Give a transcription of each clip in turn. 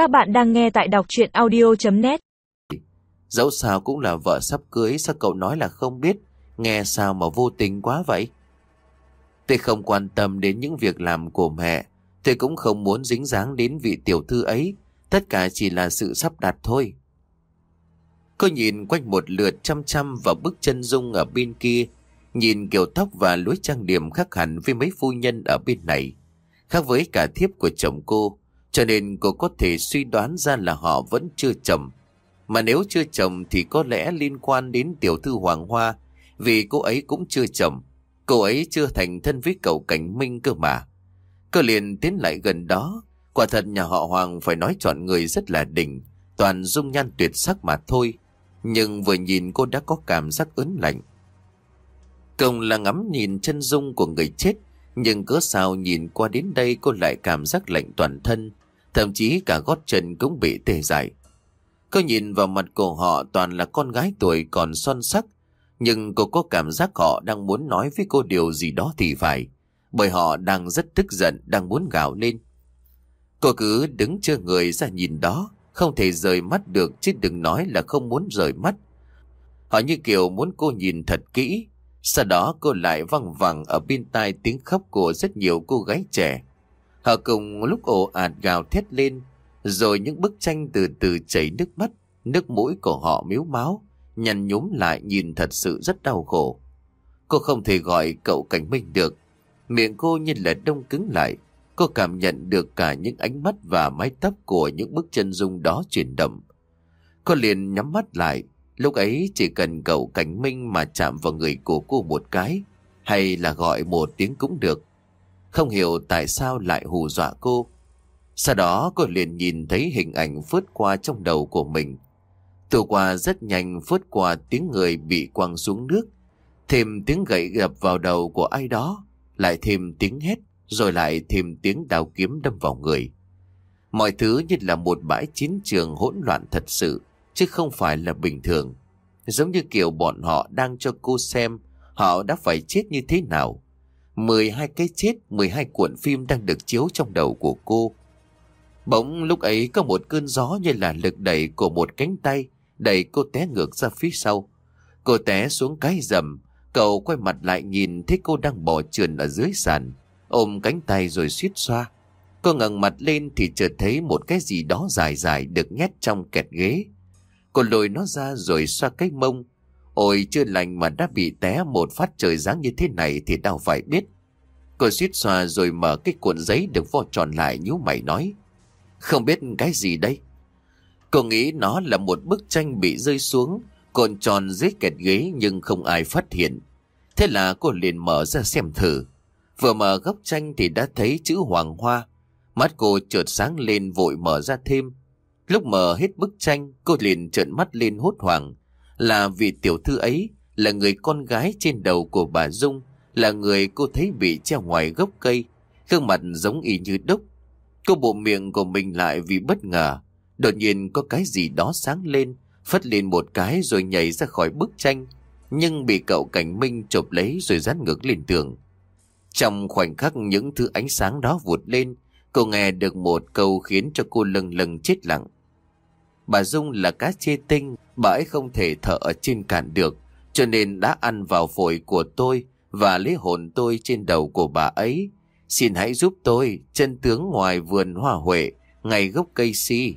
Các bạn đang nghe tại đọc chuyện audio.net Dẫu sao cũng là vợ sắp cưới, Sao cậu nói là không biết? Nghe sao mà vô tình quá vậy? Tôi không quan tâm đến những việc làm của mẹ. Tôi cũng không muốn dính dáng đến vị tiểu thư ấy. Tất cả chỉ là sự sắp đặt thôi. Cô nhìn quanh một lượt chăm chăm vào bức chân dung ở bên kia, Nhìn kiểu tóc và lối trang điểm khác hẳn với mấy phu nhân ở bên này, Khác với cả thiếp của chồng cô. Cho nên cô có thể suy đoán ra là họ vẫn chưa chồng Mà nếu chưa chồng thì có lẽ liên quan đến tiểu thư Hoàng Hoa, Vì cô ấy cũng chưa chồng Cô ấy chưa thành thân với cậu Cảnh Minh cơ mà. Cô liền tiến lại gần đó. Quả thật nhà họ Hoàng phải nói chọn người rất là đỉnh, Toàn dung nhan tuyệt sắc mà thôi. Nhưng vừa nhìn cô đã có cảm giác ớn lạnh. Công là ngắm nhìn chân dung của người chết, Nhưng cớ sao nhìn qua đến đây cô lại cảm giác lạnh toàn thân. Thậm chí cả gót chân cũng bị tê dại. Cô nhìn vào mặt của họ toàn là con gái tuổi còn son sắc Nhưng cô có cảm giác họ đang muốn nói với cô điều gì đó thì phải Bởi họ đang rất tức giận, đang muốn gào lên. Cô cứ đứng chưa người ra nhìn đó Không thể rời mắt được chứ đừng nói là không muốn rời mắt. Họ như kiểu muốn cô nhìn thật kỹ sau đó cô lại văng vẳng ở bên tai tiếng khóc của rất nhiều cô gái trẻ. Họ cùng lúc ồ ạt gào thét lên, rồi những bức tranh từ từ chảy nước mắt, nước mũi của họ miếu máu, nhăn nhúm lại nhìn thật sự rất đau khổ. Cô không thể gọi cậu Cảnh Minh được, miệng cô như là đông cứng lại. Cô cảm nhận được cả những ánh mắt và mái tóc của những bức chân dung đó chuyển động. Cô liền nhắm mắt lại, Lúc ấy chỉ cần cậu cảnh minh mà chạm vào người của cô một cái, hay là gọi một tiếng cũng được. Không hiểu tại sao lại hù dọa cô. Sau đó cô liền nhìn thấy hình ảnh phớt qua trong đầu của mình. Từ qua rất nhanh phớt qua tiếng người bị quăng xuống nước, thêm tiếng gậy gặp vào đầu của ai đó, lại thêm tiếng hét, rồi lại thêm tiếng đào kiếm đâm vào người. Mọi thứ như là một bãi chiến trường hỗn loạn thật sự chứ không phải là bình thường. Giống như kiểu bọn họ đang cho cô xem họ đã phải chết như thế nào. 12 cái chết, 12 cuộn phim đang được chiếu trong đầu của cô. Bỗng lúc ấy có một cơn gió như là lực đẩy của một cánh tay, đẩy cô té ngược ra phía sau. Cô té xuống cái rầm, cậu quay mặt lại nhìn thấy cô đang bò trườn ở dưới sàn, ôm cánh tay rồi suýt xoa. Cô ngẩng mặt lên thì chợt thấy một cái gì đó dài dài được nhét trong kẹt ghế. Cô lôi nó ra rồi xoa cái mông. Ôi chưa lành mà đã bị té một phát trời giáng như thế này thì đâu phải biết. Cô suýt xoa rồi mở cái cuộn giấy được vo tròn lại nhú mày nói. Không biết cái gì đây? Cô nghĩ nó là một bức tranh bị rơi xuống, còn tròn dưới kẹt ghế nhưng không ai phát hiện. Thế là cô liền mở ra xem thử. Vừa mở góc tranh thì đã thấy chữ Hoàng Hoa. Mắt cô chợt sáng lên vội mở ra thêm. Lúc mở hết bức tranh, cô liền trợn mắt lên hốt hoảng. Là vì tiểu thư ấy là người con gái trên đầu của bà Dung, là người cô thấy bị treo ngoài gốc cây, gương mặt giống y như đúc. Cô bộ miệng của mình lại vì bất ngờ, đột nhiên có cái gì đó sáng lên, phất lên một cái rồi nhảy ra khỏi bức tranh, nhưng bị cậu Cảnh Minh chộp lấy rồi dán ngược lên tường. Trong khoảnh khắc những thứ ánh sáng đó vụt lên, cô nghe được một câu khiến cho cô lâng lâng chết lặng. Bà Dung là cá chê tinh, bà ấy không thể thở ở trên cạn được, cho nên đã ăn vào phổi của tôi và lấy hồn tôi trên đầu của bà ấy. Xin hãy giúp tôi, chân tướng ngoài vườn hoa huệ, ngay gốc cây si.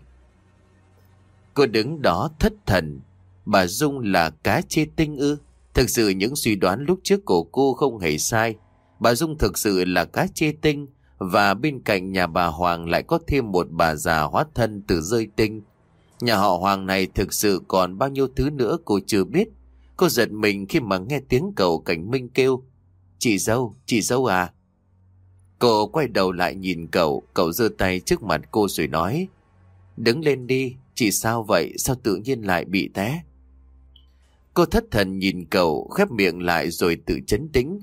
Cô đứng đó thất thần, bà Dung là cá chê tinh ư. Thực sự những suy đoán lúc trước của cô không hề sai. Bà Dung thực sự là cá chê tinh, và bên cạnh nhà bà Hoàng lại có thêm một bà già hóa thân từ rơi tinh. Nhà họ Hoàng này thực sự còn bao nhiêu thứ nữa cô chưa biết. Cô giật mình khi mà nghe tiếng cậu Cảnh Minh kêu. Chị dâu, chị dâu à? Cô quay đầu lại nhìn cậu, cậu giơ tay trước mặt cô rồi nói. Đứng lên đi, chị sao vậy, sao tự nhiên lại bị té? Cô thất thần nhìn cậu, khép miệng lại rồi tự chấn tĩnh.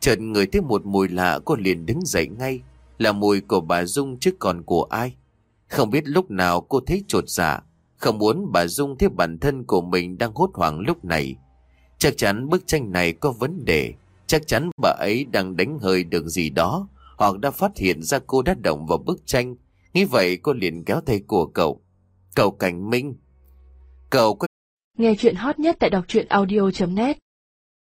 Chợt người thấy một mùi lạ cô liền đứng dậy ngay, là mùi của bà Dung chứ còn của ai. Không biết lúc nào cô thấy trột dạ, không muốn bà Dung thấy bản thân của mình đang hốt hoảng lúc này. Chắc chắn bức tranh này có vấn đề. Chắc chắn bà ấy đang đánh hơi được gì đó hoặc đã phát hiện ra cô đã động vào bức tranh Nghĩ vậy cô liền kéo tay của cậu. Cậu cảnh minh. Cậu có Nghe chuyện hot nhất tại đọc truyện audio.net